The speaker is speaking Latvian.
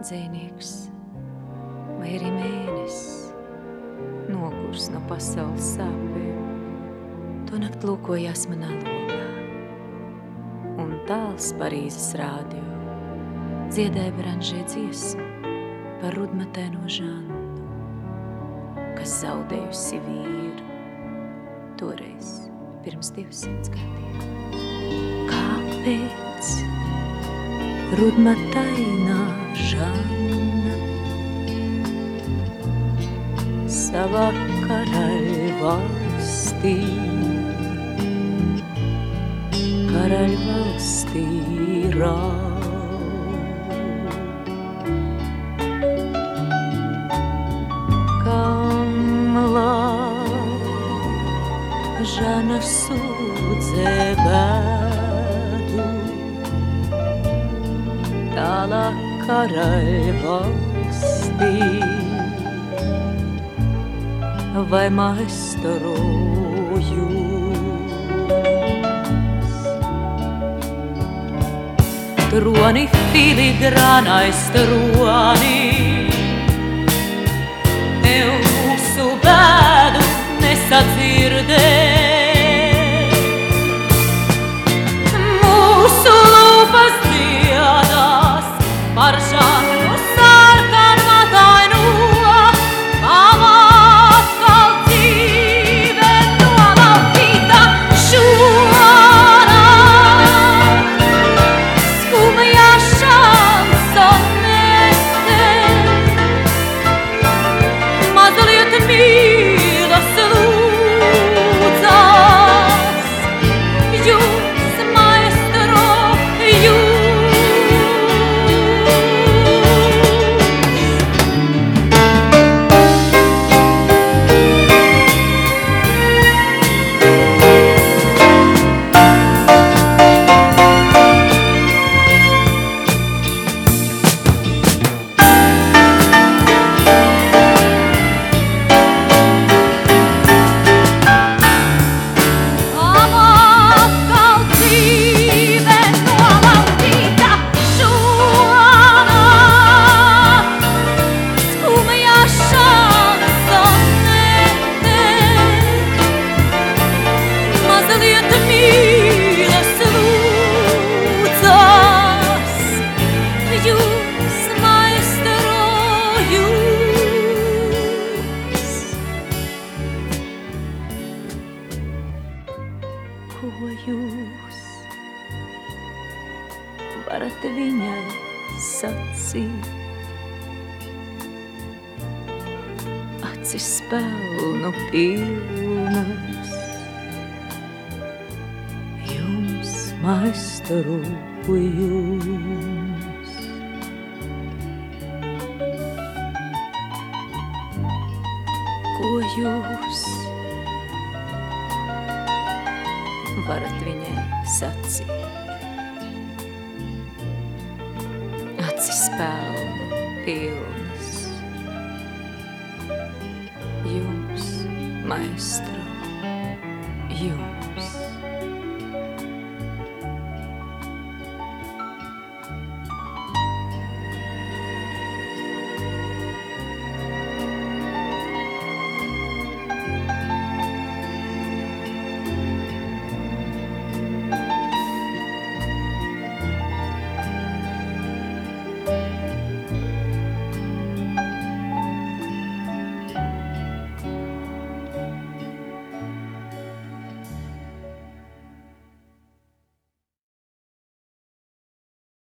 dzēnieks vai arī mēnesis, nogurs no pasaules sāpēm. To nakt lūkojās manā logā, un tāls Parīzes rādio dziedāja branžē dziesmu par rudmatēno žandu, kas zaudējusi vīru toreiz pirms 200 gadiem. Kāpēc rudmatainā žanna savā karaļvalstī karaļvalstī rāv? Žana sūdzē bēdu Tālāk karaļvalstī Vai maistaroju. Troni filigrānais troni Tev mūsu bēdu nesadzirdē. Mūsu lūpas dziedās par žānu Ko jūs varat viņai sacīt? Acis pelnu pilnas, jums maistaru jums. Ko jūs varat viņai sacīt? Acis pelnu pilnas, jums, maestro, jums.